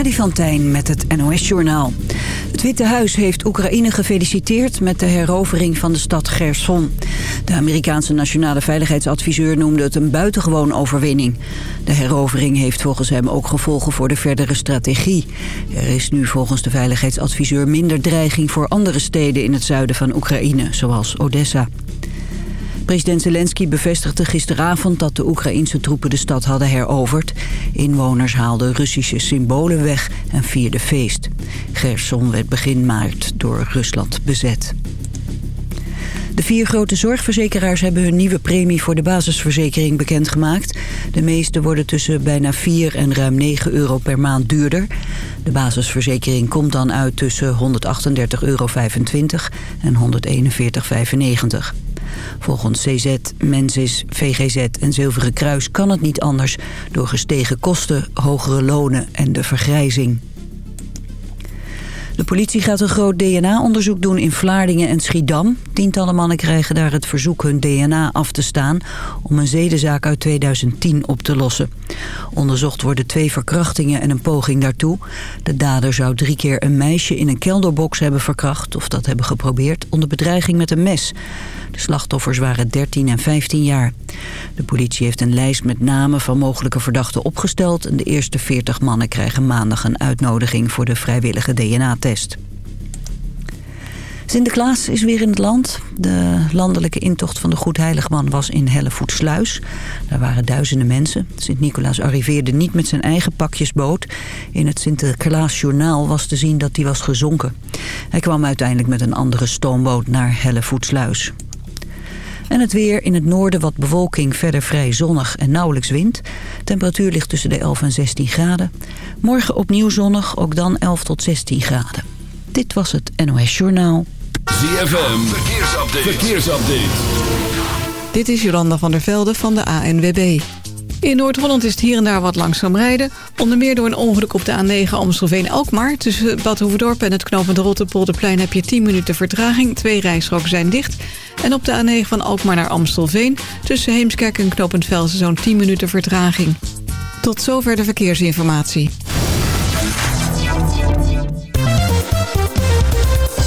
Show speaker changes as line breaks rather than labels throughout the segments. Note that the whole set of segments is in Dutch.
Freddy met het NOS-journaal. Het Witte Huis heeft Oekraïne gefeliciteerd met de herovering van de stad Gerson. De Amerikaanse nationale veiligheidsadviseur noemde het een buitengewoon overwinning. De herovering heeft volgens hem ook gevolgen voor de verdere strategie. Er is nu volgens de veiligheidsadviseur minder dreiging voor andere steden in het zuiden van Oekraïne, zoals Odessa. President Zelensky bevestigde gisteravond dat de Oekraïnse troepen de stad hadden heroverd. Inwoners haalden Russische symbolen weg en vierden feest. Gerson werd begin maart door Rusland bezet. De vier grote zorgverzekeraars hebben hun nieuwe premie voor de basisverzekering bekendgemaakt. De meeste worden tussen bijna 4 en ruim 9 euro per maand duurder. De basisverzekering komt dan uit tussen 138,25 euro en 141,95 Volgens CZ, Mensis, VGZ en Zilveren Kruis kan het niet anders... door gestegen kosten, hogere lonen en de vergrijzing. De politie gaat een groot DNA-onderzoek doen in Vlaardingen en Schiedam. Tientallen mannen krijgen daar het verzoek hun DNA af te staan... om een zedenzaak uit 2010 op te lossen. Onderzocht worden twee verkrachtingen en een poging daartoe. De dader zou drie keer een meisje in een kelderbox hebben verkracht... of dat hebben geprobeerd onder bedreiging met een mes. De slachtoffers waren 13 en 15 jaar. De politie heeft een lijst met namen van mogelijke verdachten opgesteld... en de eerste 40 mannen krijgen maandag een uitnodiging voor de vrijwillige DNA-test. Sinterklaas is weer in het land. De landelijke intocht van de Goedheiligman was in Hellevoetsluis. Daar waren duizenden mensen. Sint-Nicolaas arriveerde niet met zijn eigen pakjesboot. In het Sinterklaasjournaal was te zien dat hij was gezonken. Hij kwam uiteindelijk met een andere stoomboot naar Hellevoetsluis. En het weer in het noorden wat bewolking, verder vrij zonnig en nauwelijks wind. Temperatuur ligt tussen de 11 en 16 graden. Morgen opnieuw zonnig, ook dan 11 tot 16 graden. Dit was het NOS Journaal.
ZFM, verkeersupdate. verkeersupdate.
Dit is Jolanda van der Velde van de ANWB. In Noord-Holland is het hier en daar wat langzaam rijden. Onder meer door een ongeluk op de A9 Amstelveen-Alkmaar. Tussen Bad Hoeverdorp en het knooppunt Rotterpolderplein heb je 10 minuten vertraging. Twee rijstroken zijn dicht. En op de A9 van Alkmaar naar Amstelveen... tussen Heemskerk en knooppunt Velsen zo'n 10 minuten vertraging. Tot zover de verkeersinformatie.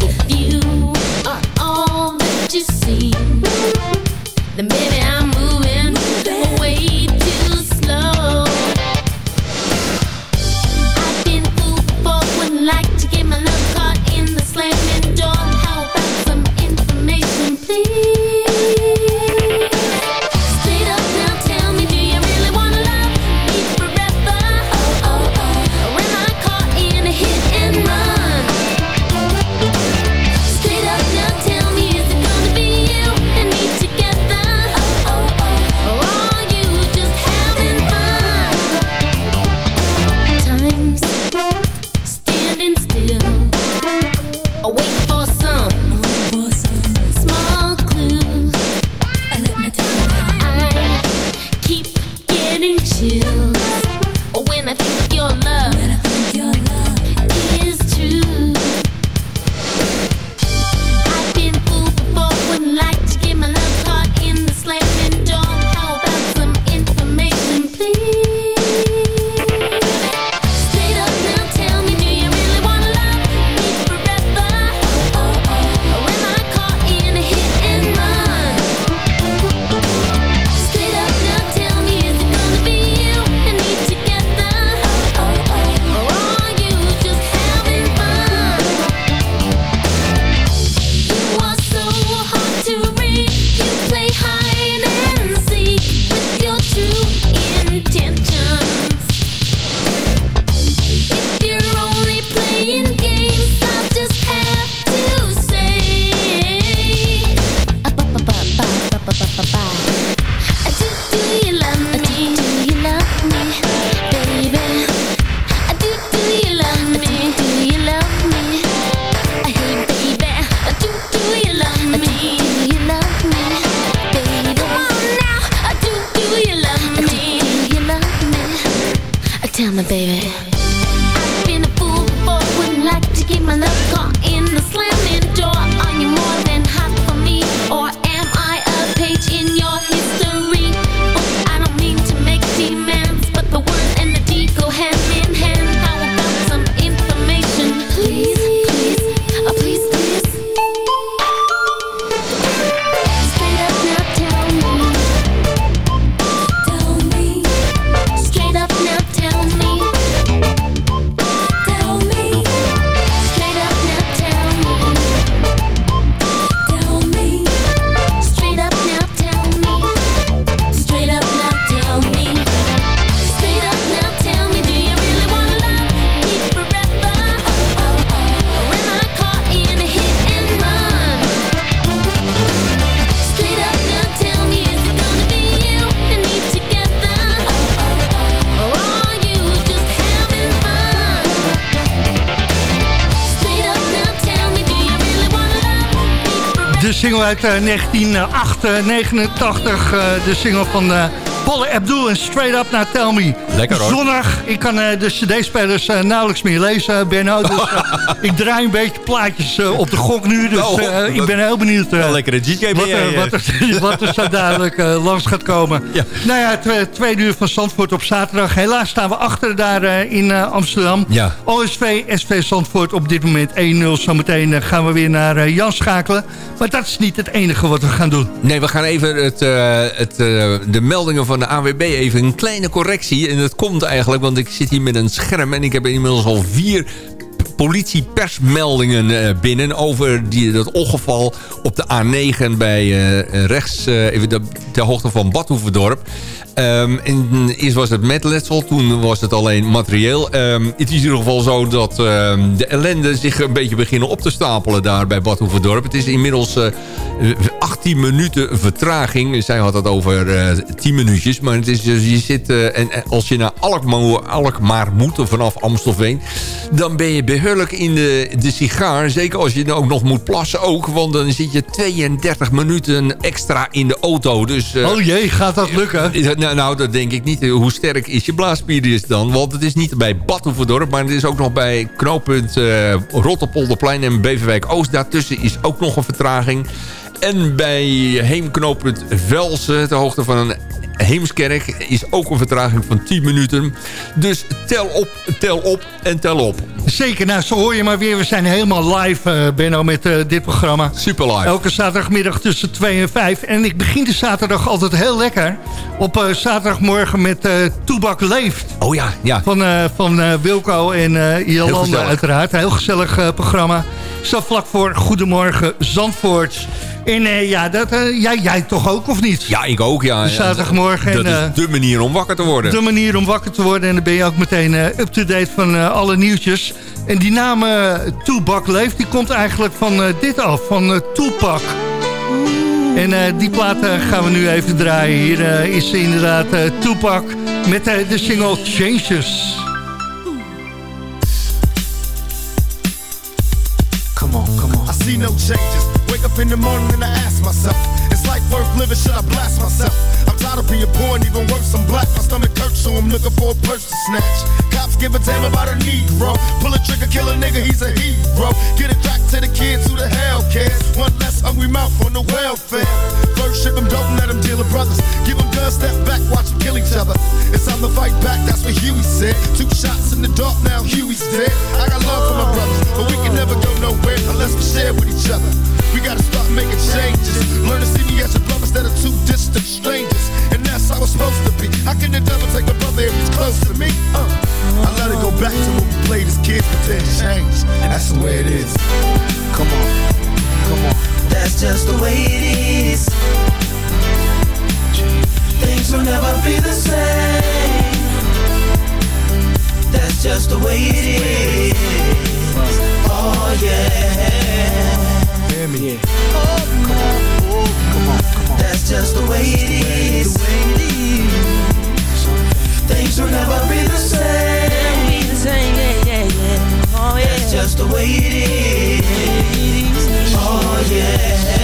If you are all that you see, the minute. Single uit 1989, de single van Paul Abdul en Straight Up naar Tell Me.
Lekker hoor.
Zonnig. Ik kan uh, de cd-spelers uh, nauwelijks meer lezen, Benno. Dus uh, ik draai een beetje plaatjes op de gok nu. Dus oh, ik ben heel benieuwd
lekkere DJ
wat, wat, er, wat er zo dadelijk langs gaat komen. Ja. Nou ja, twee, twee uur van Zandvoort op zaterdag. Helaas staan we achter daar in Amsterdam. Ja. OSV, SV Zandvoort op dit moment 1-0. Zometeen gaan we weer naar Jan schakelen. Maar dat is niet het enige wat we gaan doen.
Nee, we gaan even het, het, de meldingen van van de AWB even een kleine correctie. En dat komt eigenlijk, want ik zit hier met een scherm... en ik heb inmiddels al vier politiepersmeldingen eh, binnen... over die, dat ongeval op de A9 bij uh, rechts, uh, even ter hoogte van Badhoevedorp. Um, eerst was het met letsel, toen was het alleen materieel. Um, het is in ieder geval zo dat um, de ellende zich een beetje beginnen op te stapelen daar bij Bad Hoeverdorp. Het is inmiddels uh, eh, 18 minuten vertraging. Zij had het over uh, eh, 10 minuutjes, maar het is, dus je zit, uh, en als je naar Alkmaar, Alkmaar moet, vanaf Amstelveen, dan ben je behoorlijk in de, de sigaar. Zeker als je ook nog moet plassen ook, want dan zit je 32 minuten extra in de auto. Dus,
oh jee, gaat dat lukken?
Nou, nou, dat denk ik niet. Hoe sterk is je blaaspier dan? Want het is niet bij Badhoevedorp, maar het is ook nog bij knooppunt uh, Rotterpolderplein en Beverwijk Oost. Daartussen is ook nog een vertraging. En bij heemknooppunt Velsen, ter hoogte van een Heemskerk is ook een vertraging van 10 minuten. Dus tel op, tel op en tel op.
Zeker, nou zo hoor je maar weer. We zijn helemaal live, uh, Benno, met uh, dit programma.
Super live.
Elke zaterdagmiddag tussen 2 en 5. En ik begin de zaterdag altijd heel lekker. Op uh, zaterdagmorgen met Toebak Leeft.
Oh ja, ja.
Van, van Wilco en uh, Jolanda uiteraard. Heel gezellig programma. Zo vlak voor Goedemorgen Zandvoort. En uh, ja, dat, uh, jij, jij toch ook, of niet?
Ja, ik ook, ja.
Zaterdagmorgen.
Dat en, is de manier om wakker te worden.
De manier om wakker te worden. En dan ben je ook meteen up-to-date van alle nieuwtjes. En die naam Tupac Leeft, die komt eigenlijk van dit af. Van Tupac. En die plaat gaan we nu even draaien. Hier is inderdaad Tupac met de single Changes.
Come on, come on. I see no changes. Up in the morning and I ask myself, is life worth living? Should I blast myself? I'm tired of being poor and even worse, I'm black. My stomach hurts, so I'm looking for a purse to snatch. Cops give a damn about a Negro. Pull a trigger, kill a nigga, he's a hero. Get it back to the kids who the hell cares. One less hungry mouth on the welfare. First ship them, don't let them deal with brothers. Give them guns, step back, watch them kill each other. It's time to fight back, that's what Huey said. Two shots in the dark, now Huey's dead. I got love for my brothers, but we can never go nowhere unless we share with each other. We gotta start making changes. Learn to see me as a brother instead of two distant strangers. And that's how it's supposed to be. How can the devil take a brother if he's close to me? Uh, I let it go back to when we played as kids, but then. That's the way it is. Come on, come on.
That's just the way it is. Things will never be the same. That's just the way it is. Oh yeah
hear me. Oh, come on, oh, come on, come on.
That's just the way it is. Things will never be the same. Be the same, yeah, yeah, yeah. Oh yeah. That's just the way it is. Oh yeah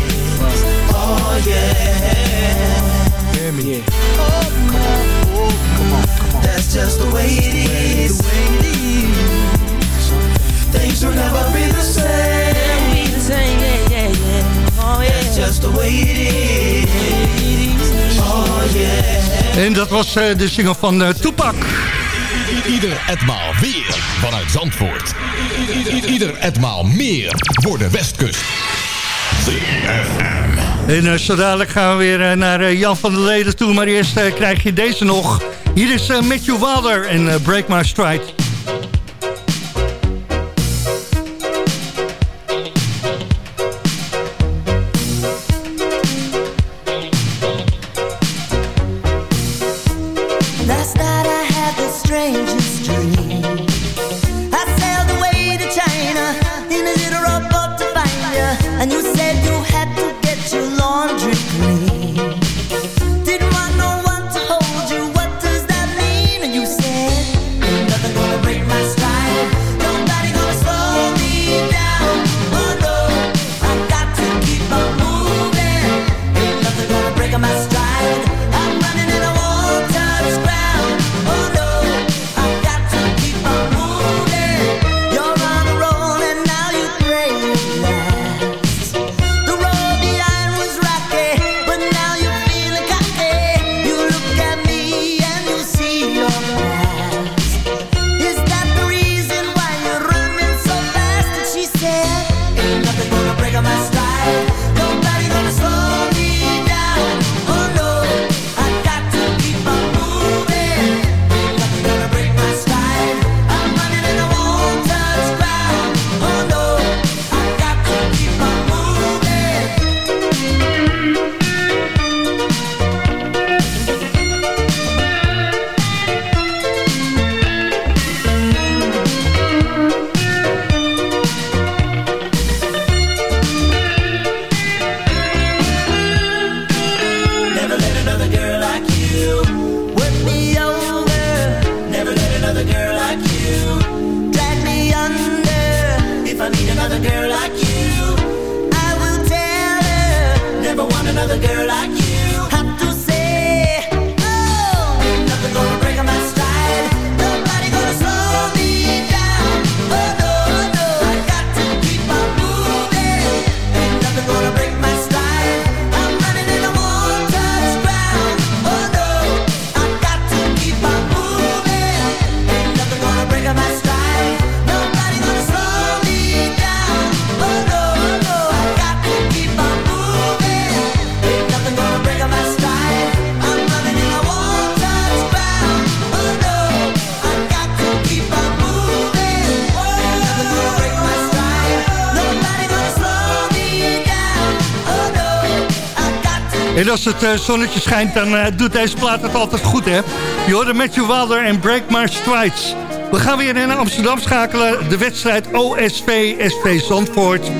Oh yeah.
Hear me.
Oh, come on.
Oh, come on, come on.
That's just the way it is. Things will never be the same. Be the same, yeah, yeah, yeah. Oh yeah. That's just the way it is.
En dat was eh, de single van uh, Tupac.
Ieder etmaal weer vanuit Zandvoort. Ieder etmaal meer voor de Westkust. ZFM.
En uh, zo dadelijk gaan we weer naar Jan van der Leden toe. Maar eerst krijg je deze nog. Hier is Matthew Wilder en Break My Stride. En als het uh, zonnetje schijnt, dan uh, doet deze plaat het altijd goed, hè? Je hoorde Matthew Wilder en Break My. We gaan weer naar Amsterdam schakelen. De wedstrijd OSV SV Zandvoort.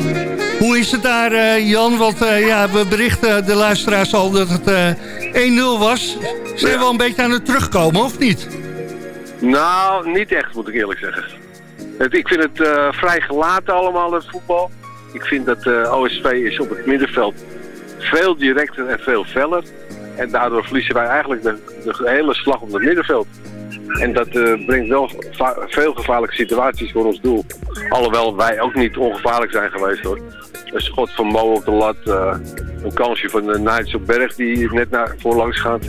Hoe is het daar, uh, Jan? Want ja, we berichten de luisteraars al dat het 1-0 was. Zijn we wel een beetje aan het terugkomen, of niet?
Nou, niet echt, moet ik eerlijk zeggen. Het, ik vind het vrij gelaten allemaal, het voetbal. Ik vind dat OSV is op het middenveld veel directer en veel feller. En daardoor verliezen wij eigenlijk de, de hele slag om het middenveld. En dat uh, brengt wel veel gevaarlijke situaties voor ons doel. Alhoewel wij ook niet ongevaarlijk zijn geweest hoor. Een schot van Mo op de lat. Uh, een kansje van de Knights op Berg die net naar voorlangs gaat.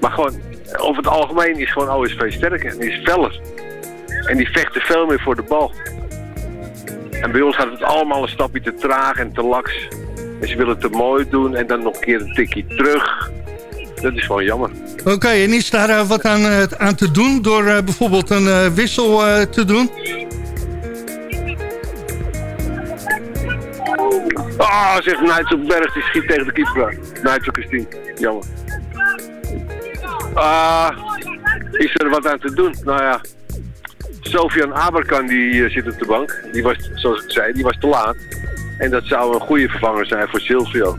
Maar gewoon, over het algemeen is gewoon OSV sterker. En is feller. En die vechten veel meer voor de bal. En bij ons gaat het allemaal een stapje te traag en te laks. En ze willen het te mooi doen en dan nog een keer een tikje terug. Dat is gewoon jammer.
Oké, en is daar uh, wat aan, uh, aan te doen door uh, bijvoorbeeld een wissel te doen?
Ah, oh, zegt Nigel Berg, die schiet tegen de keeper. Nigel Christine, jammer. Ah, is er wat aan te doen? Nou ja, Sofian Aberkan die zit op de bank. Die was, zoals ik zei, die was te laat. En dat zou een goede vervanger zijn voor Silvio.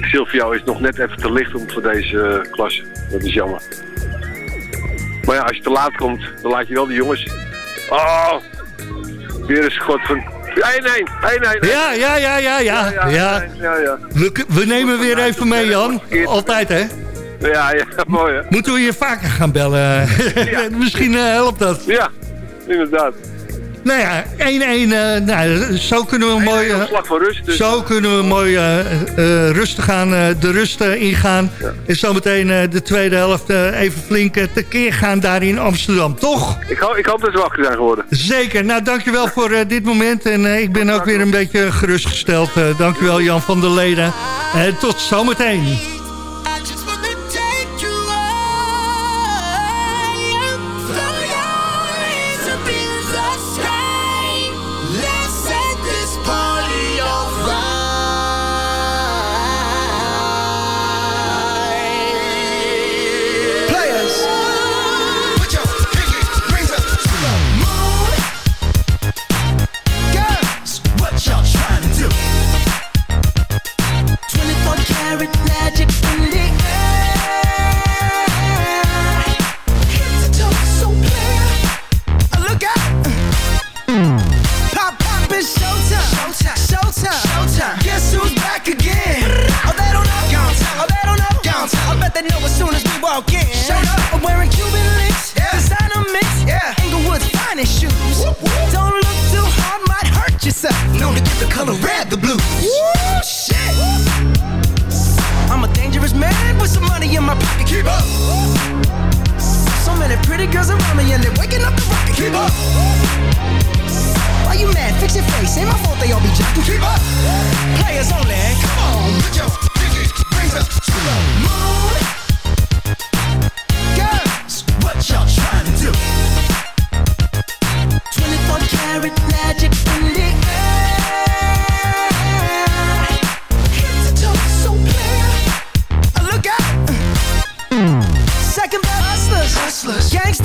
Silvio is nog net even te licht om voor deze uh, klasse. Dat is jammer. Maar ja, als je te laat komt, dan laat je wel de jongens... Oh, weer een schot van... 1-1, 1-1.
Ja, ja, ja, ja, ja. ja, ja. ja we, we nemen weer even mee, Jan. Altijd, hè?
Ja, ja, mooi, hè?
Moeten we je vaker gaan bellen? Misschien uh, helpt dat.
Ja, inderdaad.
Nou ja, 1-1. eh, nou, zo kunnen we mooi... eh,
slag voor rust. Dus.
Zo kunnen we mooi eh, eh, rustig gaan, eh, de rust eh, ingaan. En zometeen eh, de tweede helft eh, even flink eh, tekeer gaan daar in Amsterdam. Toch?
Ik, ho ik hoop dat ze wakker zijn geworden.
Zeker. Nou, dankjewel voor eh, dit moment. En eh, ik ben ook weer een beetje gerustgesteld. Eh, dankjewel Jan van der Leden. En tot zometeen.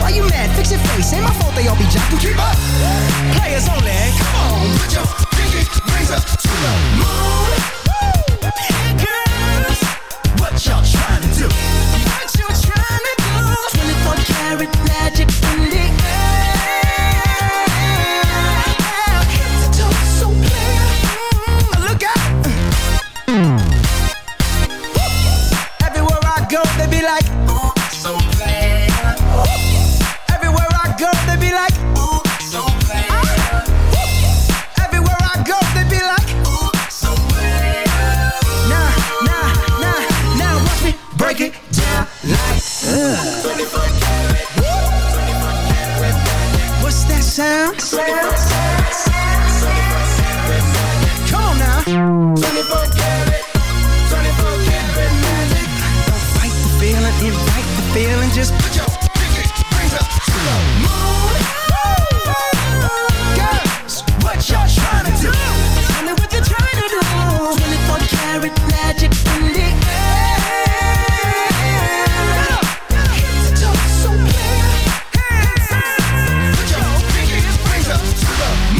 Why you mad? Fix your face. Ain't my fault they all be jocking. Keep up. Players only. Come on, put your pinky rings up to the moon. Hey Girls, what y'all trying to do? What you trying to do? 24 karat magic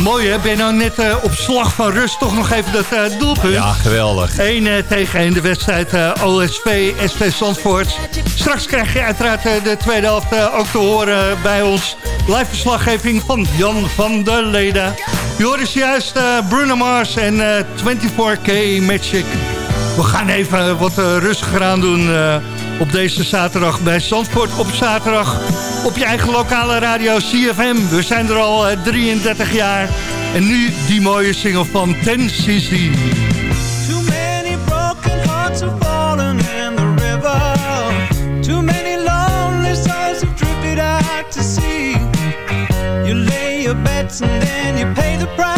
Mooi hè, je nou net eh, op slag van rust toch nog even dat eh, doelpunt?
Ja, geweldig.
1 eh, tegen 1 de wedstrijd OSV SV Zandvoort. Straks krijg je uiteraard de tweede helft ook te horen bij ons. Live verslaggeving van Jan van der Leden. Dus juist Bruno Mars en eh, 24K Magic. We gaan even wat rustiger aan doen op deze zaterdag bij Zandvoort op zaterdag. Op je eigen lokale radio CFM. We zijn er al eh, 33 jaar. En nu die mooie single van Ten CC.
Too many broken hearts have fallen in the river. Too many lonely souls have drifted out to sea. You lay your bets and then you pay the price.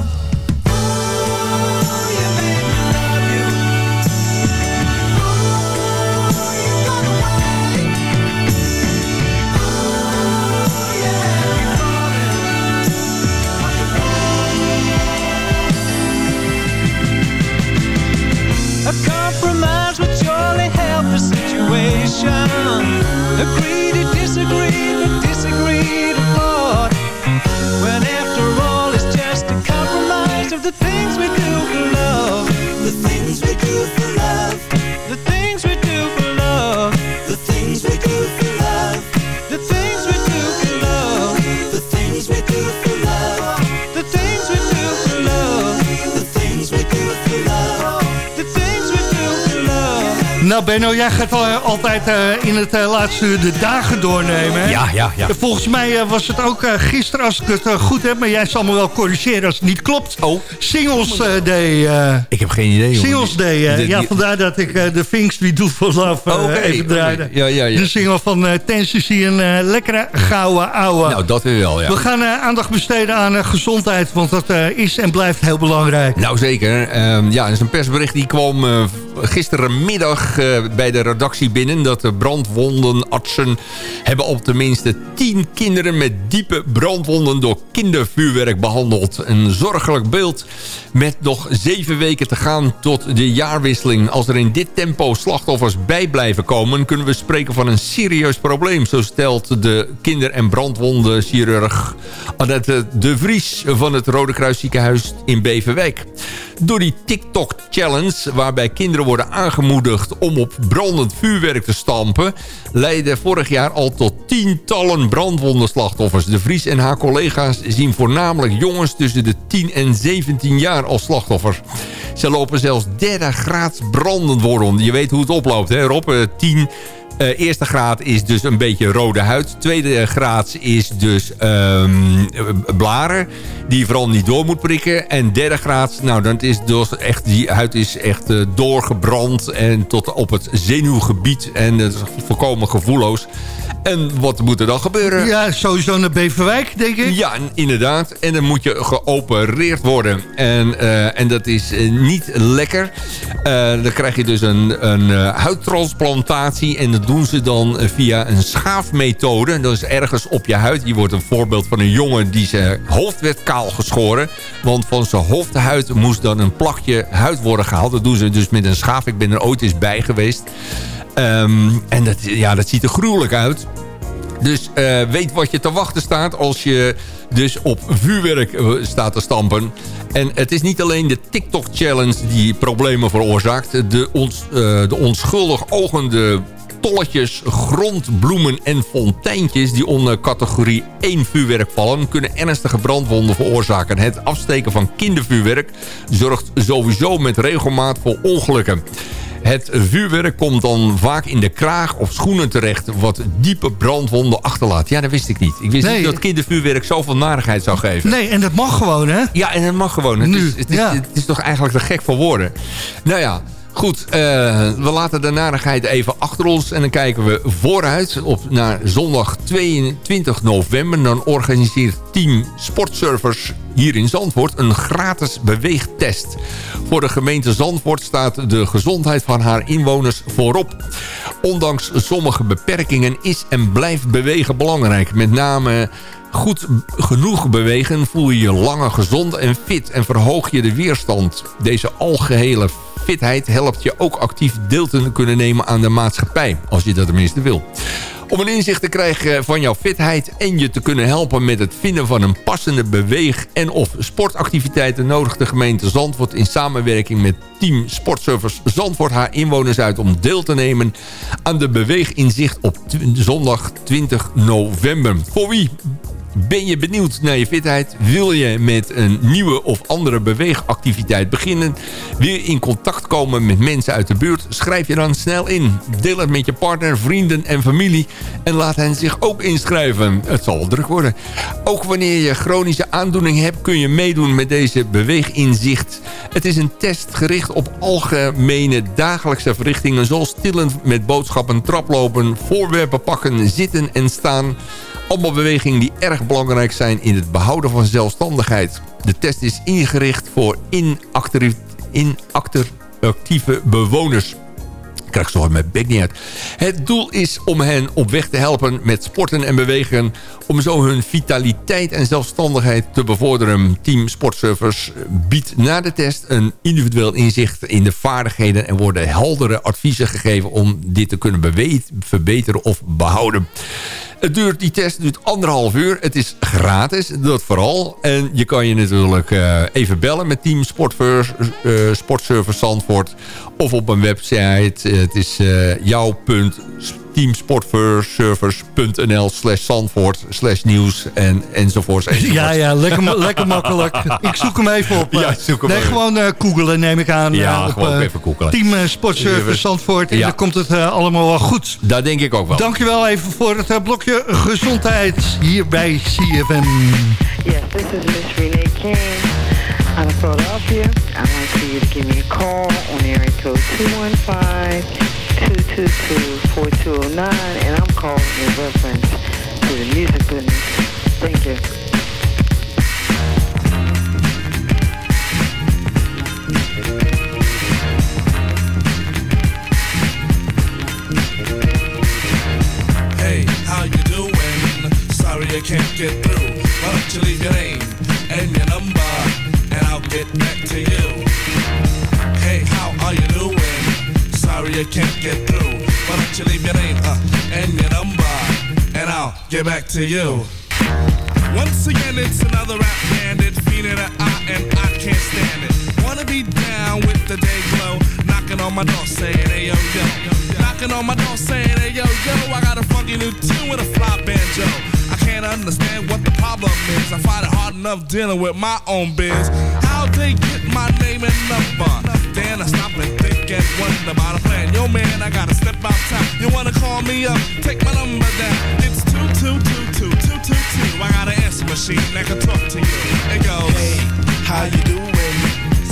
Agree to disagree, but disagree to part. When after all it's just a compromise of the things we do for love. The things we do for love.
Nou Benno, jij gaat al- altijd eh, in het eh, laatste uur de dagen doornemen. hè?
Ja, ja, ja.
En Volgens mij eh, was het ook eh, gisteren, als ik het eh, goed heb... maar jij zal me wel corrigeren als het niet klopt.
Oh.
Singles eh, Day. eh,
Ik heb geen idee.
Singles Day. eh.
De-
ja,
die-
vandaar dat ik eh, de Things We Do For Love eh,
Oké,
even
oké.
draaide.
Ja, ja, ja.
De single van eh Tennessee, een eh, lekkere gouden ouwe.
Nou, dat weer wel, ja.
We gaan eh, aandacht besteden aan eh, gezondheid, want dat eh, is en blijft heel belangrijk.
Nou zeker. Ehm, ja, er is een persbericht die kwam eh, gisterenmiddag eh, bij de redactie binnen... dat de brandwondenartsen hebben op tenminste 10 kinderen... met diepe brandwonden door kindervuurwerk behandeld. Een zorgelijk beeld met nog zeven weken te gaan tot de jaarwisseling. Als er in dit tempo slachtoffers bij blijven komen... kunnen we spreken van een serieus probleem. Zo stelt de kinder- en brandwondenchirurg Annette de Vries... van het Rode Kruis ziekenhuis in Beverwijk. Door die TikTok-challenge, waarbij kinderen worden aangemoedigd... om op brandend vuurwerk te stampen... leidde vorig jaar al tot tientallen brandwondenslachtoffers. De Vries en haar collega's zien voornamelijk jongens... tussen de 10 en 17 jaar als slachtoffer. Ze lopen zelfs derde graads brandend worden. Je weet hoe het oploopt, hè Rob? Eh, 10 eh, eerste graad is dus een beetje rode huid. Tweede graad is dus ehm, blaren. Die je vooral niet door moet prikken. En derde graad, nou dan is dus echt, die huid is echt eh, doorgebrand. En tot op het zenuwgebied. En het is volkomen gevoelloos. En wat moet er dan gebeuren?
Ja, sowieso naar Beverwijk, denk ik.
Ja, inderdaad. En dan moet je geopereerd worden. En, eh, en dat is eh, niet lekker. Eh, dan krijg je dus een, een huidtransplantatie. En dat doen ze dan via een schaafmethode. Dat is ergens op je huid. Je wordt een voorbeeld van een jongen die zijn hoofd werd kaal geschoren. Want van zijn hoofdhuid moest dan een plakje huid worden gehaald. Dat doen ze dus met een schaaf. Ik ben er ooit eens bij geweest. Ehm, en dat, ja, dat ziet er gruwelijk uit. Dus eh, weet wat je te wachten staat als je dus op vuurwerk eh, staat te stampen. En het is niet alleen de TikTok-challenge die problemen veroorzaakt. De, ons, eh, de onschuldig ogende tolletjes, grondbloemen en fonteintjes... die onder categorie 1 vuurwerk vallen... kunnen ernstige brandwonden veroorzaken. Het afsteken van kindervuurwerk zorgt sowieso met regelmaat voor ongelukken. Het vuurwerk komt dan vaak in de kraag of schoenen terecht... wat diepe brandwonden achterlaat. Ja, dat wist ik niet. Ik wist
Nee.
niet dat kindervuurwerk zoveel narigheid zou geven.
Nee, en dat mag gewoon, hè?
Ja, en dat mag gewoon. Het,
Nu,
is, het, is,
ja.
het is toch eigenlijk te gek voor woorden. Nou ja, goed. eh, we laten de narigheid even achter ons. En dan kijken we vooruit op naar zondag 22 november. Dan organiseert team Sportsurfers hier in Zandvoort een gratis beweegtest. Voor de gemeente Zandvoort staat de gezondheid van haar inwoners voorop. Ondanks sommige beperkingen is en blijft bewegen belangrijk. Met name goed genoeg bewegen voel je je langer gezond en fit en verhoog je de weerstand. Deze algehele fitheid helpt je ook actief deel te kunnen nemen aan de maatschappij. Als je dat tenminste wil. Om een inzicht te krijgen van jouw fitheid en je te kunnen helpen met het vinden van een passende beweeg- en of sportactiviteiten nodigt de gemeente Zandvoort in samenwerking met Team Sportservice Zandvoort haar inwoners uit om deel te nemen aan de beweeginzicht op zondag 20 november. Voor wie ben je benieuwd naar je fitheid? Wil je met een nieuwe of andere beweegactiviteit beginnen? Wil je in contact komen met mensen uit de buurt? Schrijf je dan snel in. Deel het met je partner, vrienden en familie. En laat hen zich ook inschrijven. Het zal druk worden. Ook wanneer je chronische aandoening hebt... kun je meedoen met deze beweeginzicht. Het is een test gericht op algemene dagelijkse verrichtingen... zoals tillen met boodschappen, traplopen, voorwerpen pakken, zitten en staan... Allemaal bewegingen die erg belangrijk zijn in het behouden van zelfstandigheid. De test is ingericht voor inactieve bewoners. Ik krijg zo mijn bek niet uit. Het doel is om hen op weg te helpen met sporten en bewegen... om zo hun vitaliteit en zelfstandigheid te bevorderen. Team Sportservice biedt na de test een individueel inzicht in de vaardigheden... en worden heldere adviezen gegeven om dit te kunnen verbeteren of behouden. Het duurt, die test duurt anderhalf uur. Het is gratis, dat vooral. En je kan je natuurlijk uh, even bellen met Team Sportservice, uh, Zandvoort. Of op een website. Het is uh, jouw punt teamsportservice.nl slash Zandvoort slash nieuws en, enzovoorts, enzovoorts.
Ja, ja, lekker, lekker makkelijk. Ik zoek hem even op.
Ja, zoek hem
nee,
even.
gewoon uh, googelen neem ik aan.
Ja,
uh, op,
gewoon even googelen.
Team Sportservice Zandvoort. En
Ja.
dan komt het allemaal wel goed.
Dat denk ik ook wel.
Dankjewel even voor het blokje gezondheid hier bij CFM.
Yes, this is Miss Renee King out of Philadelphia. I'd like for you to give me a call on area code 215-222-4209, and I'm calling in reference to the music business. Thank you.
Hey, how you doing? Sorry I can't get through. Why don't you leave your name and your number, and I'll get back to you. I can't get through. Why don't you leave your name uh, and your number, and I'll get back to you. Once again, it's another rap bandit, feeling an eye and I can't stand it. Wanna be down with the day glow, knocking on my door saying, hey yo yo. Knocking on my door saying, hey yo yo, I got a funky new tune with a fly banjo. I can't understand what the problem is. I find it hard enough dealing with my own biz. How they get my name and number? Then I stop and think and wonder about a plan. Yo man, I gotta step outside. You wanna call me up? Take my number down. It's two two two two two two two. I got an answer machine that can talk to you. It goes.
Hey, how you doing?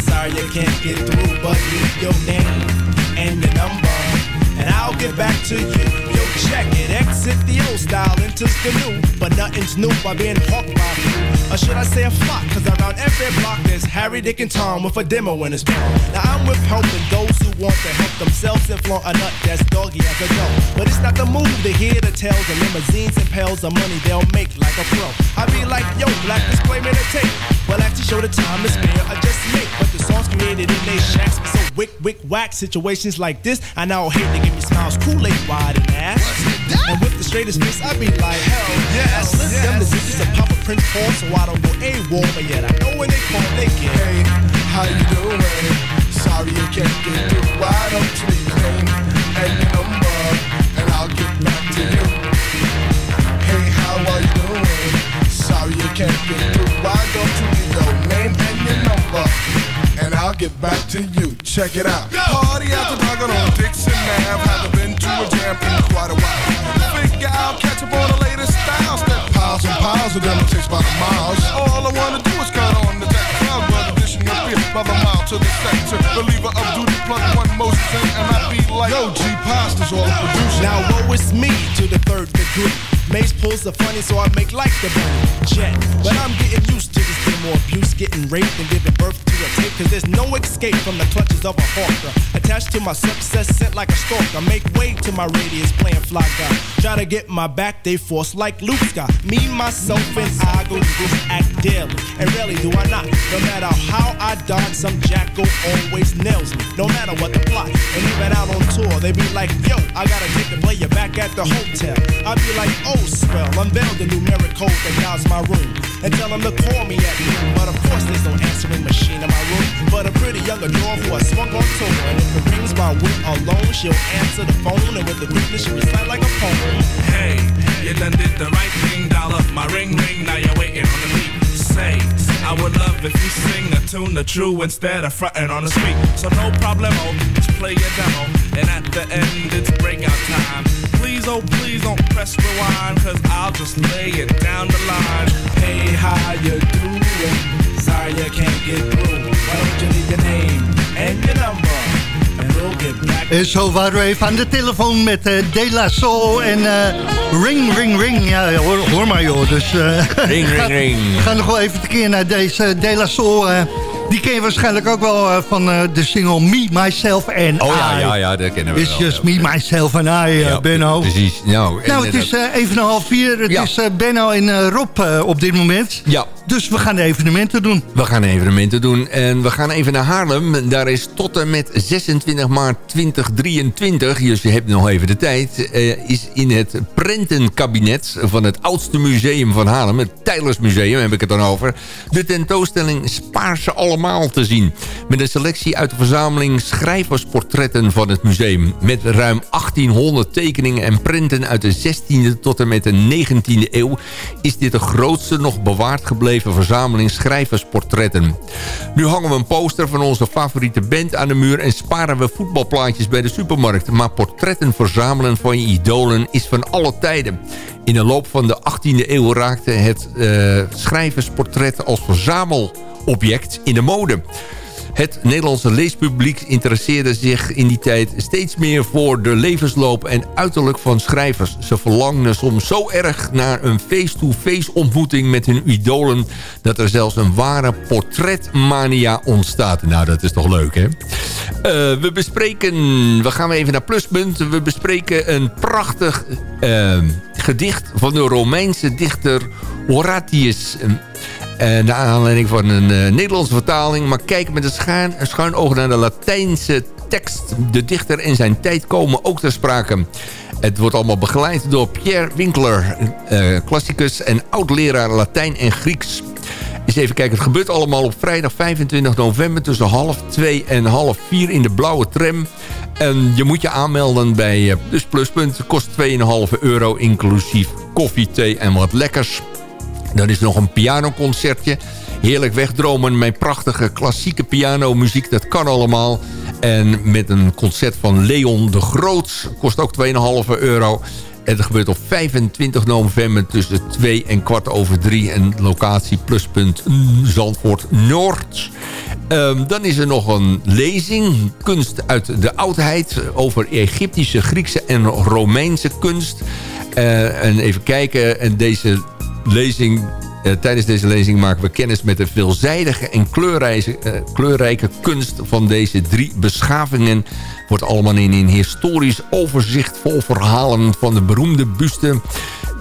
Sorry I can't get through, but leave your name and your number, and I'll get back to you. Yo, check it, exit the old style, enters the new, but nothing's new by being hawked by few. Or should I say a flock? Cause around every block there's Harry, Dick, and Tom with a demo in his palm. Now I'm with helping those who want to help themselves and flaunt a nut that's doggy as a dog. But it's not the move to hear the tales of limousines and pails of money they'll make like a pro. I be like, yo, black disclaimer to tape. Well, actually show the time to spare, I just make. But the songs created in they shacks so wick, wick, whack. Situations like this, I now hate to give me smiles, Kool-Aid wide and ass. And with the straightest face, I be like, hell yes. List them the digits of Papa Prince Paul, so I don't go AWOL, but yet I know when they call, they get.
Hey, how you doing? Sorry you can't get through. Why don't you leave your and your number, and I'll get back to you. Hey, how are you doing? Sorry you can't get through. Why don't you I'll get back to you. Check it out. Party after dark on Dixon Ave. Haven't been to a jam in quite a while. Figure out, catch up on the latest styles. Piles and piles of them takes by the miles. All I wanna do is cut on the deck. Crowd brother dishing your beer by the mile to the sector. Believer of duty, plug one Moses in, and I be like, Yo, G Pasta's all the producer.
Now woe is me to the third degree. Mace pulls the funny, so I make like the bunny jet. But I'm getting used to this hear more abuse, getting raped, and giving birth to a tape. Cause there's no escape from the clutches of a hawker. Attached to my success, sent like a stalker. Make way to my radius, playing fly guy. Try to get my back, they force like Luke Scott. Me, myself, and I go through this act daily. And rarely do I not. No matter how I dodge, some jackal always nails me. No matter what the plot. And even out on tour, they be like, yo, I gotta take the player back at the hotel. I be like, oh, swell, unveil the numeric code that guides my room. And tell them to call me at noon. But of course, there's no answering machine in my room. But a pretty young adore who I swung on tour. And if it rings my wit alone, she'll answer the phone. And with the quickness, she recite like a poem.
Hey, you done did the right thing, up my ring ring, now you're waiting on the beat. Say, I would love if you sing a tune the true instead of fronting on the street. So no problemo, oh, just play your demo, and at the end it's breakout time. Please, oh please don't press rewind, cause I'll just lay it down the line.
Hey, how you doing? Sorry you can't get through. Why don't you leave your name and your number?
En zo waren we even aan de telefoon met eh De La Soul en eh, Ring Ring Ring. Ja, hoor, hoor maar joh. Dus, eh,
Ring, ring, ring.
Ga nog wel even tekeer naar deze De La Soul. Die ken je waarschijnlijk ook wel eh, van eh, de single Me, Myself and
Oh ja,
I.
ja, ja, dat kennen we
It's
wel.
just me, myself and I, eh,
Ja,
Benno.
Precies. Nou,
Nou, het is even een half vier. Het
Ja.
is Benno en Rob op dit moment.
Ja.
Dus we gaan de evenementen doen.
We gaan evenementen doen en we gaan even naar Haarlem. Daar is tot en met 26 maart 2023, dus je hebt nog even de tijd... is in het prentenkabinet van het oudste museum van Haarlem... het Tijlersmuseum heb ik het dan over... de tentoonstelling Spaar ze te zien. Met een selectie uit de verzameling schrijversportretten van het museum. Met ruim 1800 tekeningen en prenten uit de 16e tot en met de 19e eeuw... is dit de grootste nog bewaard gebleven verzameling schrijversportretten. Nu hangen we een poster van onze favoriete band aan de muur... en sparen we voetbalplaatjes bij de supermarkt. Maar portretten verzamelen van je idolen is van alle tijden. In de loop van de 18e eeuw raakte het eh, schrijversportret als verzamelobject in de mode. Het Nederlandse leespubliek interesseerde zich in die tijd steeds meer voor de levensloop en uiterlijk van schrijvers. Ze verlangden soms zo erg naar een face-to-face ontmoeting met hun idolen... dat er zelfs een ware portretmania ontstaat. Nou, dat is toch leuk, hè? Eh, we bespreken, we gaan even naar Pluspunt. We bespreken een prachtig eh, gedicht van de Romeinse dichter Horatius... En naar aanleiding van een eh, Nederlandse vertaling... maar kijk met een schuin, schuin oog naar de Latijnse tekst. De dichter en zijn tijd komen ook ter sprake. Het wordt allemaal begeleid door Pierre Winkler... eh, klassicus en oud-leraar Latijn en Grieks. Eens even kijken, het gebeurt allemaal op vrijdag 25 november... tussen half twee en half vier in de blauwe tram... En je moet je aanmelden bij eh, Dus Pluspunt. Kost 2,5 euro, inclusief koffie, thee en wat lekkers. Dan is nog een pianoconcertje. Heerlijk wegdromen met prachtige klassieke pianomuziek. Dat kan allemaal. En met een concert van Leon de Groot. Kost ook 2,5 euro. En dat gebeurt op 25 november tussen 2 en kwart over 3. En locatie pluspunt Zandvoort Noord. Ehm, dan is er nog een lezing. Kunst uit de oudheid. Over Egyptische, Griekse en Romeinse kunst. Eh, en even kijken. En deze lezing... eh, tijdens deze lezing maken we kennis met de veelzijdige en kleurrijke, eh, kleurrijke kunst van deze drie beschavingen. Wordt allemaal in een historisch overzicht vol verhalen van de beroemde buste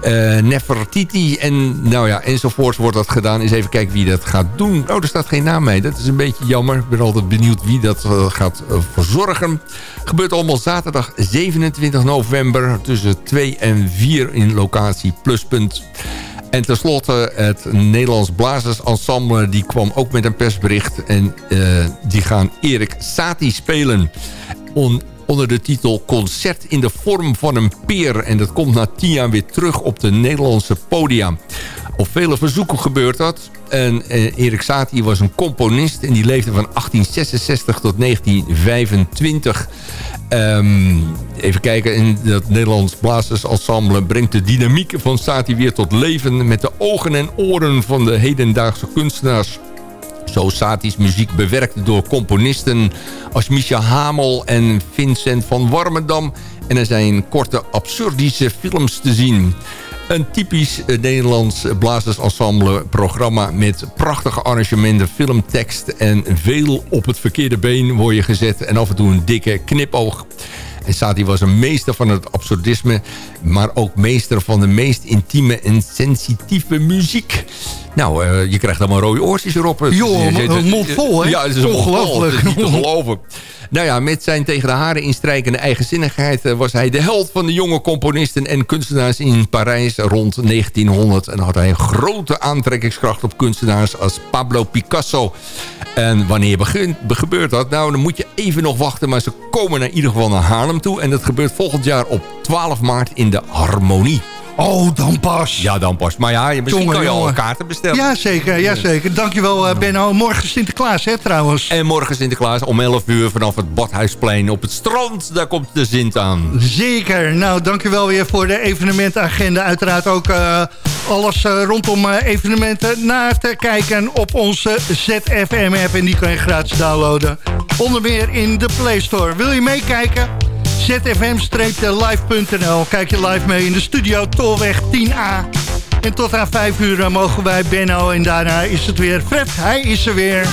eh, Nefertiti en nou ja, enzovoorts wordt dat gedaan. Eens even kijken wie dat gaat doen. Oh, er staat geen naam mee. Dat is een beetje jammer. Ik ben altijd benieuwd wie dat gaat verzorgen. Gebeurt allemaal zaterdag 27 november tussen 2 en 4 in locatie Pluspunt. En tenslotte het Nederlands Blazersensemble... die kwam ook met een persbericht. En eh, die gaan Erik Satie spelen. On- onder de titel Concert in de vorm van een peer. En dat komt na tien jaar weer terug op de Nederlandse podia. Op vele verzoeken gebeurt dat. En eh, Erik Satie was een componist en die leefde van 1866 tot 1925. Ehm, even kijken, in dat Nederlands Blazersensemble brengt de dynamiek van Satie weer tot leven... met de ogen en oren van de hedendaagse kunstenaars. Zo Sati's muziek bewerkt door componisten als Micha Hamel en Vincent van Warmerdam... En er zijn korte absurdische films te zien. Een typisch eh, Nederlands blazersensemble programma... met prachtige arrangementen, filmtekst... en veel op het verkeerde been word je gezet... en af en toe een dikke knipoog. En Satie was een meester van het absurdisme... maar ook meester van de meest intieme en sensitieve muziek. Nou, eh, je krijgt allemaal rode oortjes erop.
Joh, een mond vol, hè?
Ja, het is.
Ongelooflijk.
Niet te geloven. Nou ja, met zijn tegen de haren instrijkende eigenzinnigheid... eh, was hij de held van de jonge componisten en kunstenaars in Parijs rond 1900. En had hij een grote aantrekkingskracht op kunstenaars als Pablo Picasso. En wanneer begint, gebeurt dat? Nou, dan moet je even nog wachten. Maar ze komen naar ieder geval naar Haarlem toe. En dat gebeurt volgend jaar op 12 maart in de Harmonie.
Oh, dan pas.
Ja, dan pas. Maar ja, misschien
Jongen,
kan je al
jongen.
kaarten bestellen.
Ja, zeker. Ja, zeker. Dankjewel, eh, Benno. Morgen Sinterklaas, hè, trouwens.
En morgen Sinterklaas om 11 uur vanaf het Badhuisplein op het strand. Daar komt de Sint aan.
Zeker. Nou, dankjewel weer voor de evenementagenda. Uiteraard ook eh, alles eh, rondom evenementen naar te kijken op onze ZFM-app. En die kan je gratis downloaden. Onder meer in de Play Store. Wil je meekijken? zfm-live.nl Kijk je live mee in de studio Tolweg 10A. En tot aan 5 uur eh, mogen wij Benno. En daarna is het weer Fred. Hij is er weer.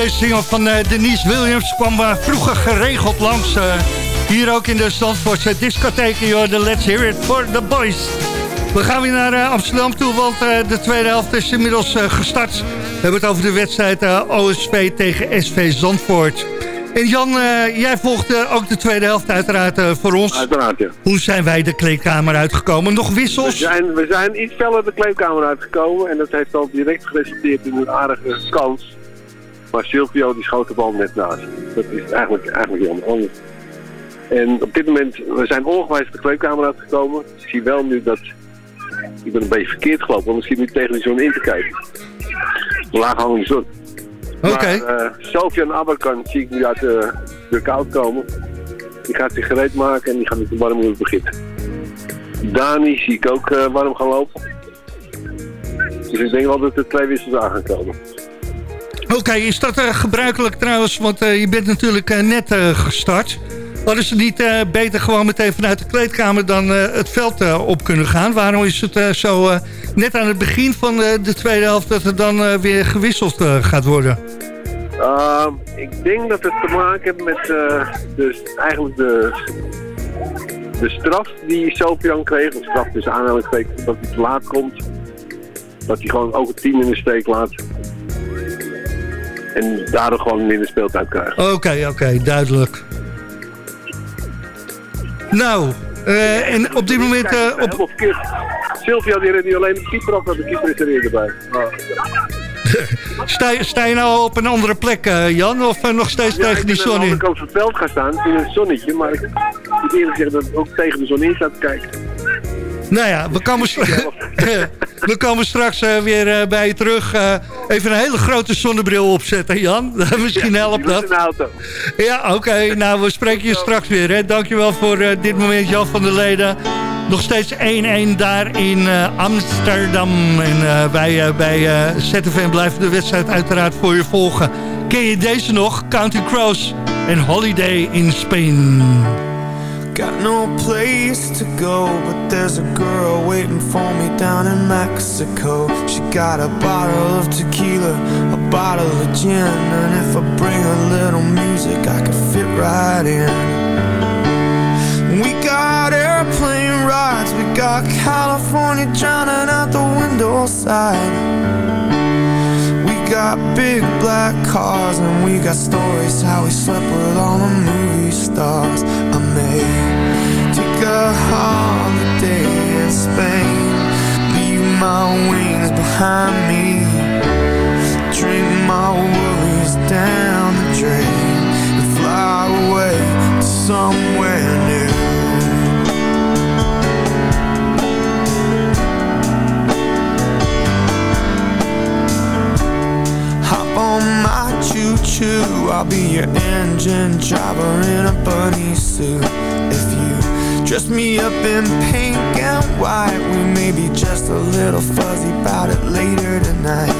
Deze single van eh, Denise Williams kwam eh, vroeger geregeld langs. eh, hier ook in de Zandvoortse discotheek. De Let's Hear It for the Boys.
We gaan weer naar Amsterdam toe, want de tweede helft is inmiddels gestart. We hebben het over de wedstrijd OSV tegen SV Zandvoort. En Jan, jij volgde ook de tweede helft uiteraard voor ons.
Uiteraard, ja.
Hoe zijn wij de kleedkamer uitgekomen? Nog
We
wissels?
zijn, we zijn iets feller de kleedkamer uitgekomen en dat heeft al direct geresulteerd in een aardige kans. Maar Silvio die schoot de bal net naast. Dat is eigenlijk, eigenlijk jammer. anders. En op dit moment, we zijn ongewijs de kleedkamer uitgekomen. Ik zie wel nu dat, ik ben een beetje verkeerd gelopen, want ik zit nu tegen de zon in te kijken. Laag hangende zon.
Oké.
Maar uh, Sofian Abakan zie ik nu uit de, de koud komen. Die gaat zich gereed maken en die gaat met de warme lucht beginnen. Dani zie ik ook eh, warm gaan lopen. Dus ik denk wel dat er twee wissels aan gaan komen.
Oké, is dat eh, gebruikelijk trouwens? Want eh, je bent natuurlijk eh, net gestart. Hadden ze niet beter gewoon meteen vanuit de kleedkamer dan het veld op kunnen gaan? Waarom is het zo net aan het begin van de tweede helft dat er dan weer gewisseld gaat worden?
Uh, ik denk dat het te maken heeft met uh, de, eigenlijk de, de straf die Sofian kreeg. Een straf tussen aanhalingstekens dat hij te laat komt. Dat hij gewoon ook het team in de steek laat. En daardoor gewoon minder speeltijd krijgt.
Oké, oké, duidelijk. Nou, uh, en op dit moment... Uh, op...
Sylvia die redt niet alleen de keeper af, maar de keeper is er weer erbij. Oh.
sta, je, sta je nou op een andere plek, uh, Jan? Of uh, nog steeds
ja,
tegen die zon in?
Ik ben aan de van het veld gaan staan, in een zonnetje. Maar ik moet eerlijk zeggen dat ik ook tegen de zon in staat te kijken.
Nou ja, we komen, we komen straks uh, weer uh, bij je terug. Uh, even een hele grote zonnebril opzetten, Jan. Misschien helpt dat. Ja, oké. Okay. Nou, we spreken je straks weer. Hè. Dankjewel voor dit moment, Jan van der Leden. Nog steeds 1-1 daar in Amsterdam. En wij bij ZFM blijven de wedstrijd uiteraard voor je volgen. Ken je deze nog? Counting Crows en Holiday in Spain.
Got no place to go, but there's a girl waiting for me down in Mexico. She got a bottle of tequila, a bottle of gin, and if I bring a little music, I could fit right in. We got airplane rides, we got California drowning out the window side. We got big black cars, and we got stories how we slept with all the movie stars. May take a holiday in Spain Leave my wings behind me. Drink my worries down the drain. And fly away to somewhere new on my choo-choo I'll be your engine driver in a bunny suit. If you Dress me up in pink and white We may be just a little fuzzy about it later tonight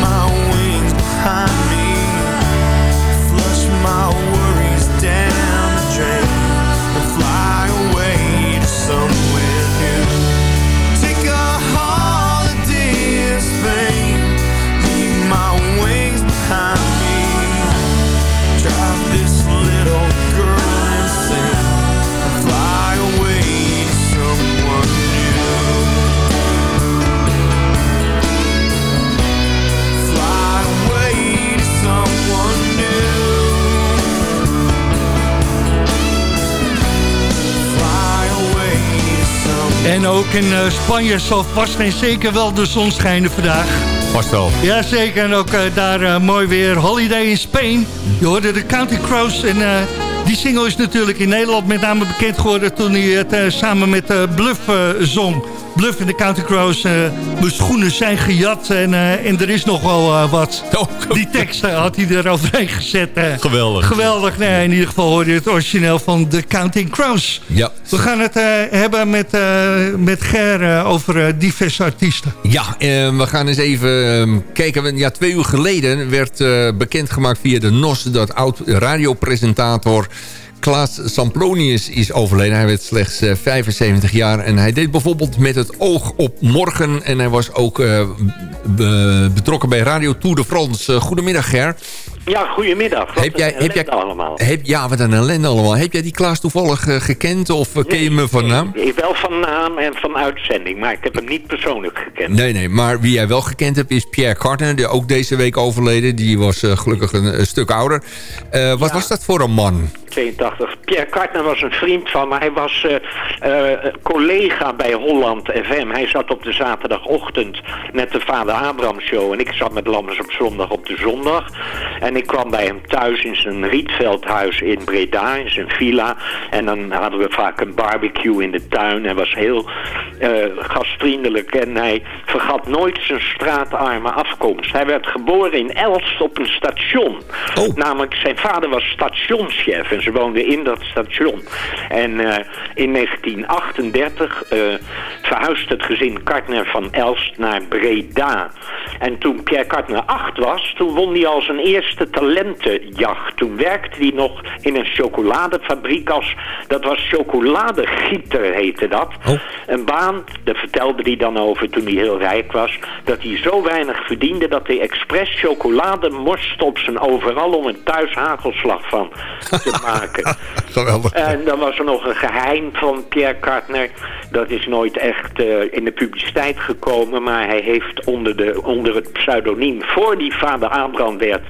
My wings behind me. Flush my worries
En ook in eh, Spanje zal vast en zeker wel de zon schijnen vandaag.
Vast wel.
Jazeker, en ook eh, daar eh, mooi weer. Holiday in Spain. Je hoorde de County Crows. En die single is natuurlijk in Nederland met name bekend geworden... toen hij het eh, samen met eh, Bluff eh, zong. Bluff en de County Crows. mijn schoenen zijn gejat en, en er is nog wel wat. Die tekst eh, had hij er overheen gezet.
Geweldig.
Geweldig. Nee, in ieder geval hoorde je het origineel van de Counting Crows.
Ja.
We gaan het hebben met, met Ger over diverse artiesten.
Ja, we gaan eens even ehm, kijken. Ja, twee uur geleden werd bekendgemaakt via de NOS... dat oud-radiopresentator Klaas Samplonius is overleden. Hij werd slechts eh, 75 jaar en hij deed bijvoorbeeld met het oog op morgen... en hij was ook eh, be- betrokken bij Radio Tour de France. Eh, goedemiddag, Ger.
Ja, goedemiddag. Wat
Heb jij, heb jij,
allemaal.
Heb, ja, wat een ellende allemaal. Heb jij die Klaas toevallig eh, gekend of eh, ken je me van naam?
Ik wel van naam en van uitzending, maar ik heb hem niet persoonlijk gekend.
Nee, nee, maar wie jij wel gekend hebt is Pierre Carter, die ook deze week overleden. Die was eh, gelukkig een, een stuk ouder. Wat was dat voor een man?
82. Pierre Kartner was een vriend van me. Hij was collega bij Holland FM. Hij zat op de zaterdagochtend met de Vader Abraham show. En ik zat met Lammers op zondag op de zondag. En ik kwam bij hem thuis in zijn Rietveldhuis in Breda, in zijn villa. En dan hadden we vaak een barbecue in de tuin. Hij was heel eh, gastvriendelijk en hij vergat nooit zijn straatarme afkomst. Hij werd geboren in Elst op een station. Namelijk, zijn vader was stationschef en ze woonden in dat station. En eh, in 1938 eh, verhuisde het gezin Kartner van Elst naar Breda. En toen Pierre Kartner acht was, toen won hij al zijn eerste talentenjacht. Toen werkte hij nog in een chocoladefabriek als, dat was chocoladegieter heette dat. Een baan, daar vertelde hij dan over toen hij heel rijk was, dat hij zo weinig verdiende dat hij expres chocolade morste op zijn overal om een thuis hagelslag van te maken.
Geweldig.
En dan was er nog een geheim van Pierre Kartner. Dat is nooit echt eh, in de publiciteit gekomen. Maar hij heeft onder, de, onder het pseudoniem voor die vader Abraham werd...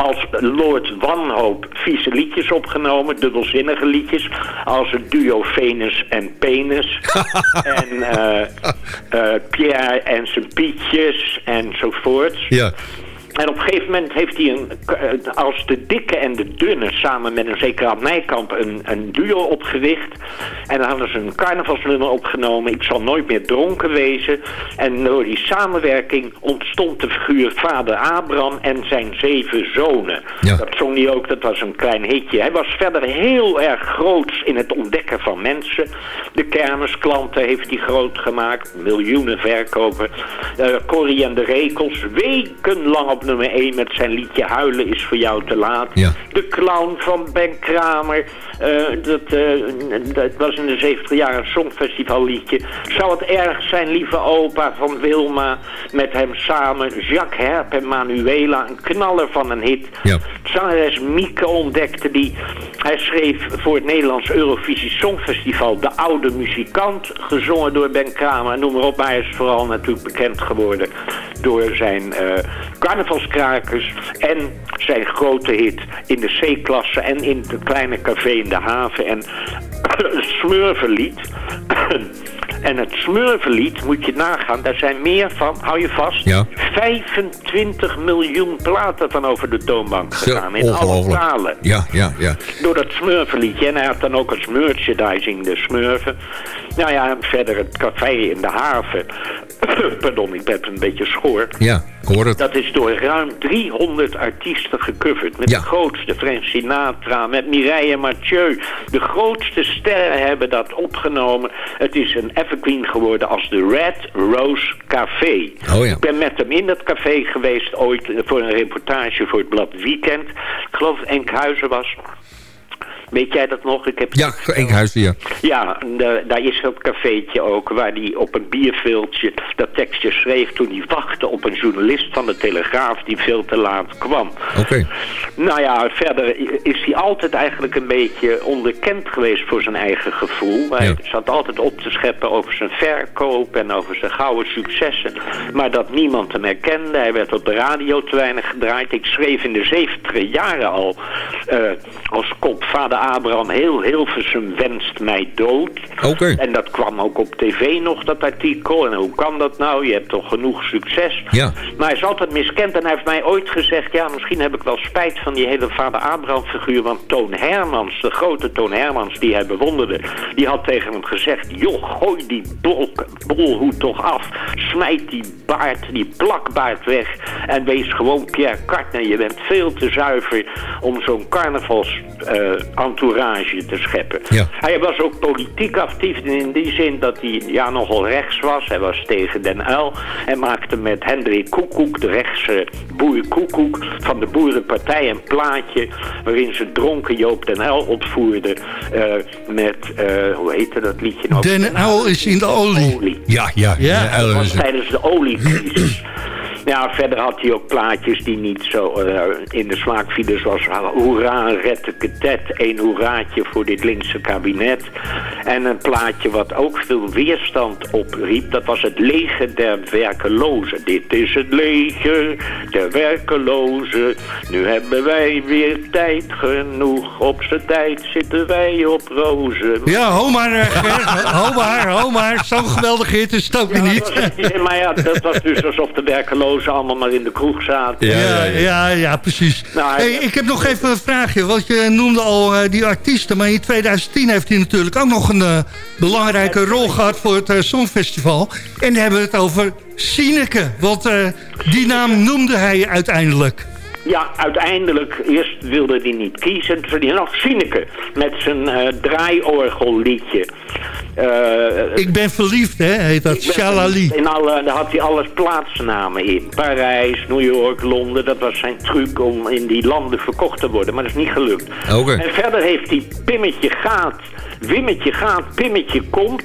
als Lord Wanhoop vieze liedjes opgenomen. Dubbelzinnige liedjes. Als het duo Venus en Penis. en eh, eh, Pierre en zijn Pietjes enzovoort.
Ja.
En op een gegeven moment heeft hij een, eh, als de dikke en de dunne samen met een zekere Nijkamp een, een duo opgericht. En dan hadden ze een carnavalsnummer opgenomen. Ik zal nooit meer dronken wezen. En door die samenwerking ontstond de figuur vader Abraham en zijn zeven zonen. Dat zong hij ook, dat was een klein hitje. Hij was verder heel erg groots in het ontdekken van mensen. De kermisklanten heeft hij groot gemaakt. Miljoenen verkopen. Uh, Corrie en de Rekels, wekenlang op nummer 1 met zijn liedje Huilen is voor jou te laat. De clown van Ben Kramer. Uh, dat, uh, dat was in de 70 jaar een songfestivalliedje. Zou het erg zijn, lieve opa van Wilma, met hem samen. Jacques Herp en Manuela, een knaller van een hit.
Ja.
Zangeres Mieke ontdekte die. Hij schreef voor het Nederlands Eurovisie Songfestival De Oude Muzikant, gezongen door Ben Kramer. Noem maar op, maar hij is vooral natuurlijk bekend geworden door zijn uh, en zijn grote hit in de C-klasse en in het kleine café in de haven en Smurvenlied. En het Smurvenlied, moet je nagaan, daar zijn meer van, hou je vast,
ja.
25 miljoen platen van over de toonbank gegaan. In alle talen.
Ja, ja, ja.
Door dat Smurvenliedje. En hij had dan ook als merchandising de Smurfen. Nou ja, verder het café in de haven. Pardon, ik ben een beetje schoor.
Ja, hoor het.
Dat is door ruim 300 artiesten gecoverd. Met
Ja.
de grootste, Frank Sinatra, met Mireille Mathieu. De grootste sterren hebben dat opgenomen. Het is een evergreen geworden als de Red Rose Café.
Oh ja.
Ik ben met hem in dat café geweest ooit eh, voor een reportage voor het blad Weekend. Ik geloof dat Enkhuizen was. Weet jij dat nog? Ik heb
Ja, Enkhuizen, ja.
ja, de- daar is dat cafeetje ook waar hij op een bierveeltje dat tekstje schreef toen hij wachtte op een journalist van de Telegraaf die veel te laat kwam.
Oké.
Nou ja, verder is hij altijd eigenlijk een beetje onderkend geweest voor zijn eigen gevoel. Hij zat altijd op te scheppen over zijn verkoop en over zijn gouden successen. Maar dat niemand hem herkende. Hij werd op de radio te weinig gedraaid. Ik schreef in de 70 jaren al eh, als kop vader Abraham, heel Hilversum wenst mij dood.
Oké.
En dat kwam ook op tv nog, dat artikel. En hoe kan dat nou? Je hebt toch genoeg succes?
Ja.
Maar hij is altijd miskend en hij heeft mij ooit gezegd... ja, misschien heb ik wel spijt van die hele vader Abraham figuur... want Toon Hermans, de grote Toon Hermans die hij bewonderde... die had tegen hem gezegd... joh, gooi die bol, bolhoed toch af. Smijt die baard, die plakbaard weg... en wees gewoon Pierre Cartner. Je bent veel te zuiver om zo'n carnavals eh, entourage te scheppen.
Ja.
Hij was ook politiek actief in die zin dat hij ja, nogal rechts was. Hij was tegen Den Uyl en maakte met Hendrik Koekoek, de rechtse boer Koekoek van de Boerenpartij, een plaatje waarin ze dronken Joop Den Uyl opvoerden eh, met, eh, hoe heette dat liedje nou?
Den uil is in de olie.
Ja, ja.
Ja.
ja.
Dat was tijdens de oliecrisis. Ja, verder had hij ook plaatjes die niet zo eh, in de smaak vielen. Zoals Hoera, red de ketet. Een hoeraatje voor dit linkse kabinet. En een plaatje wat ook veel weerstand opriep. Dat was het leger der werkelozen. Dit is het leger der werkelozen. Nu hebben wij weer tijd genoeg. Op z'n tijd zitten wij op rozen.
Ja, ho maar, eh, ho maar, ho maar. Zo'n geweldige hit is het ook
Ja,
niet.
was- maar ja, dat was dus alsof de werkelozen allemaal maar in de kroeg zaten.
Ja, ja, ja, precies.
Nou,
hey, ik heb nog even een vraagje. Want je noemde al eh, die artiesten. Maar in 2010 heeft hij natuurlijk ook nog een eh, belangrijke rol gehad voor het eh, Songfestival. En dan hebben we het over Sineke. Want eh, die naam noemde hij uiteindelijk.
Ja, uiteindelijk, eerst wilde hij niet kiezen. Toen zei hij nog Sineke met zijn eh draaiorgelliedje. Eh,
Ik ben verliefd, hè, heet dat. Shalali.
In alle, daar had hij alles plaatsnamen in. Parijs, New York, Londen. Dat was zijn truc om in die landen verkocht te worden. Maar dat is niet gelukt.
Oké.
En verder heeft hij Pimmetje gaat, Wimmetje gaat, Pimmetje komt.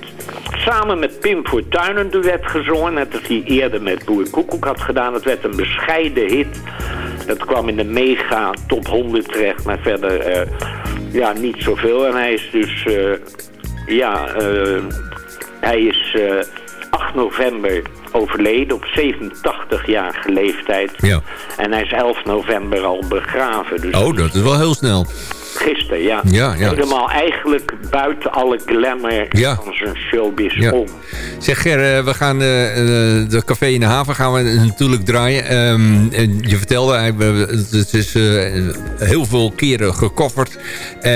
Samen met Pim Fortuyn een duet gezongen. Net als hij eerder met Boer Koekoek had gedaan. Het werd een bescheiden hit. Dat kwam in de mega top 100 terecht. Maar verder eh, ja, niet zoveel. En hij is dus... eh, ja, eh, hij is eh, 8 november overleden op 87-jarige leeftijd.
Ja.
En hij is 11 november al begraven. Dus
Oh, dat is wel heel snel.
Gisteren, ja.
Ja, ja.
Helemaal eigenlijk buiten alle glamour
Ja.
van zijn showbiz om.
Zeg Ger, eh, we gaan eh, eh, de café in de haven gaan we natuurlijk draaien. Ehm, en je vertelde, het is heel veel keren gecoverd.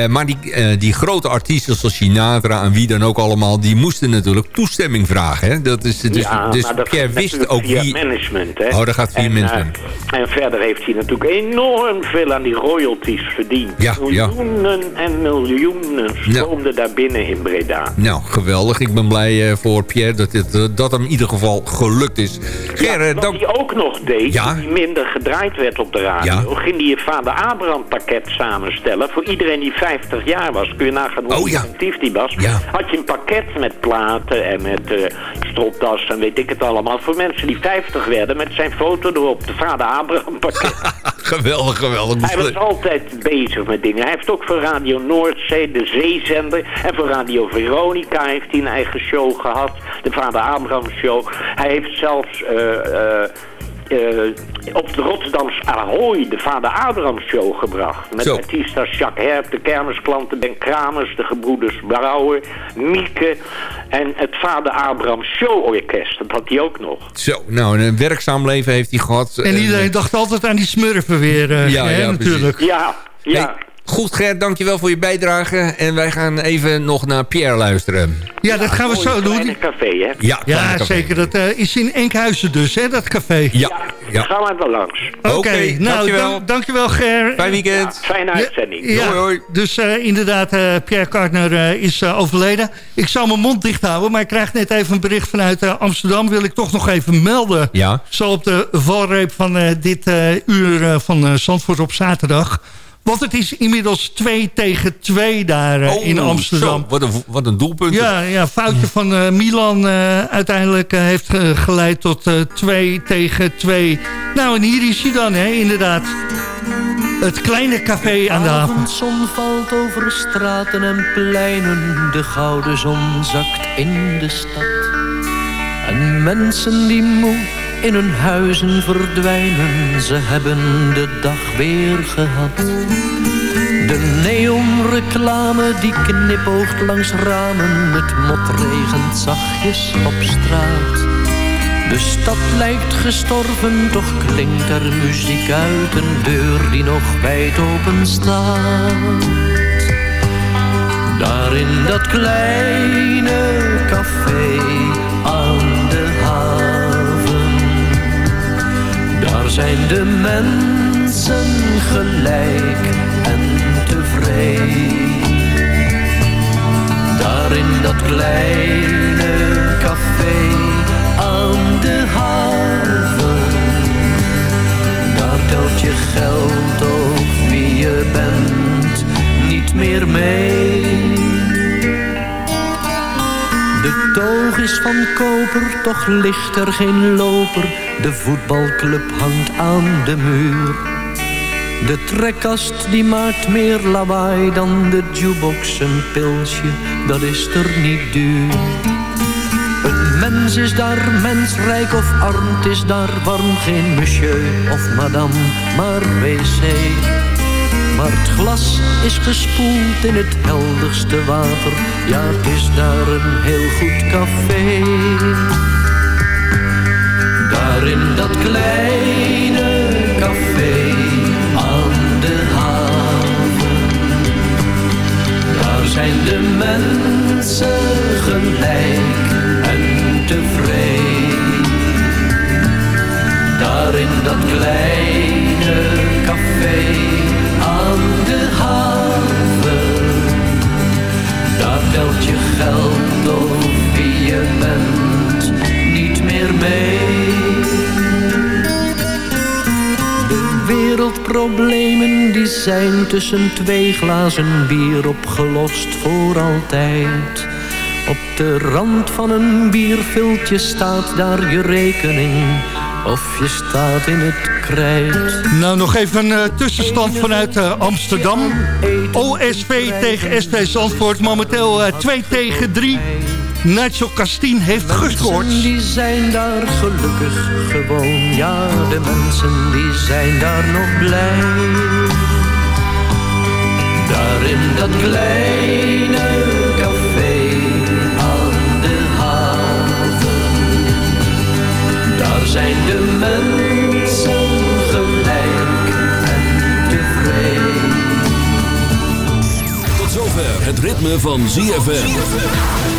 Maar die, die grote artiesten zoals Sinatra en wie dan ook allemaal... die moesten natuurlijk toestemming vragen. Hè? Dat is, dus
ja,
dus
dat
Pierre wist ook
via
wie...
management, hè.
Oh, dat gaat via
en,
management.
en verder heeft hij natuurlijk enorm veel aan die royalties verdiend.
Ja, ja.
Miljoenen en miljoenen stroomden daar binnen in Breda.
Nou, geweldig. Ik ben blij eh, voor Pierre dat, dit, eh, dat hem in ieder geval gelukt is. Ger, eh,
Wat hij ook nog deed,
Ja.
hij minder gedraaid werd op de radio, ging hij een vader Abraham pakket samenstellen. Voor iedereen die 50 jaar was, kun je nagaan hoe
Oh, ja.
inventief die was.
Ja.
Had je een pakket met platen en met eh stropdas en weet ik het allemaal. Voor mensen die 50 werden, met zijn foto erop, de vader Abraham pakket.
geweldig, geweldig.
Hij was altijd bezig met dingen. Hij heeft ook voor Radio Noordzee, de zeezender. En voor Radio Veronica heeft hij een eigen show gehad. De Vader Abraham Show. Hij heeft zelfs... eh, eh, eh, op de Rotterdamse Ahoy de Vader Abraham Show gebracht. Met
Zo.
artiesten als Jacques Herp, de kermisklanten Ben Kramers, de gebroeders Brouwer, Mieke en het Vader Abraham Show Orkest. Dat had hij ook nog.
Zo, nou, een werkzaam leven heeft hij gehad.
En iedereen dacht altijd aan die smurfen weer, eh,
Ja,
hè,
ja,
natuurlijk.
Ja, ja.
Hey, goed Ger, dankjewel voor je bijdrage. En wij gaan even nog naar Pierre luisteren.
Ja, dat gaan we zo doen.
kleine café, hè?
Ja,
Ja,
kleine café.
zeker. Dat eh, is in Enkhuizen dus, hè, dat café.
Ja, ja.
Gaan we wel langs.
Oké,
Oké,
nou,
dankjewel.
dank- dankjewel Ger.
Fijn weekend.
Fijne uitzending.
Ja,
Hoi, hoi.
dus eh, inderdaad, eh, Pierre Kartner eh, is eh, overleden. Ik zal mijn mond dicht houden, maar ik krijg net even een bericht vanuit eh, Amsterdam. Wil ik toch nog even melden.
Ja.
Zo op de valreep van eh, dit eh, uur van eh, Zandvoort op zaterdag. Want het is inmiddels 2 tegen 2 daar eh, in
Oh,
Amsterdam.
zo, wat, een, wat een doelpunt.
Ja, ja, foutje van eh, Milan eh, uiteindelijk heeft geleid tot 2 tegen 2. Nou, en hier is hij dan, hè, inderdaad. Het kleine café aan de haven.
avondzon valt over straten en pleinen. De gouden zon zakt in de stad. En mensen die moe in hun huizen verdwijnen. Ze hebben de dag weer gehad. De neon reclame die knipoogt langs ramen. Het motregent zachtjes op straat. De stad lijkt gestorven, toch klinkt er muziek uit een deur die nog wijd open staat. Daar in dat kleine café daar zijn de mensen gelijk en tevreden. Daar in dat kleine café aan de haven, daar telt je geld of wie je bent niet meer mee. De toog is van koper, toch ligt er geen loper. De voetbalclub hangt aan de muur. De trekkast die maakt meer lawaai dan de jukebox. Een pilsje, dat is er niet duur. Een mens is daar mensrijk of arm, is daar warm. Geen monsieur of madame, maar wc. Maar het glas is gespoeld in het helderste water. Ja, het is daar een heel goed café. Daar in dat kleine café aan de haven. Daar zijn de mensen gelijk en tevreden. Daar in dat kleine De wereldproblemen die zijn tussen twee glazen bier opgelost voor altijd. Op de rand van een bierviltje staat daar je rekening. Of je staat in het krijt.
Nou, nog even een eh, tussenstand vanuit eh, Amsterdam. OSV tegen SV Zandvoort. Momenteel eh, 2 tegen 3. Nigel Castien heeft gescoord.
Mensen die zijn daar gelukkig gewoon. Ja, de mensen die zijn daar nog blij. Daar in dat kleine café aan de haven. Daar zijn de mensen gelijk en tevreden.
Tot zover het ritme van ZFM.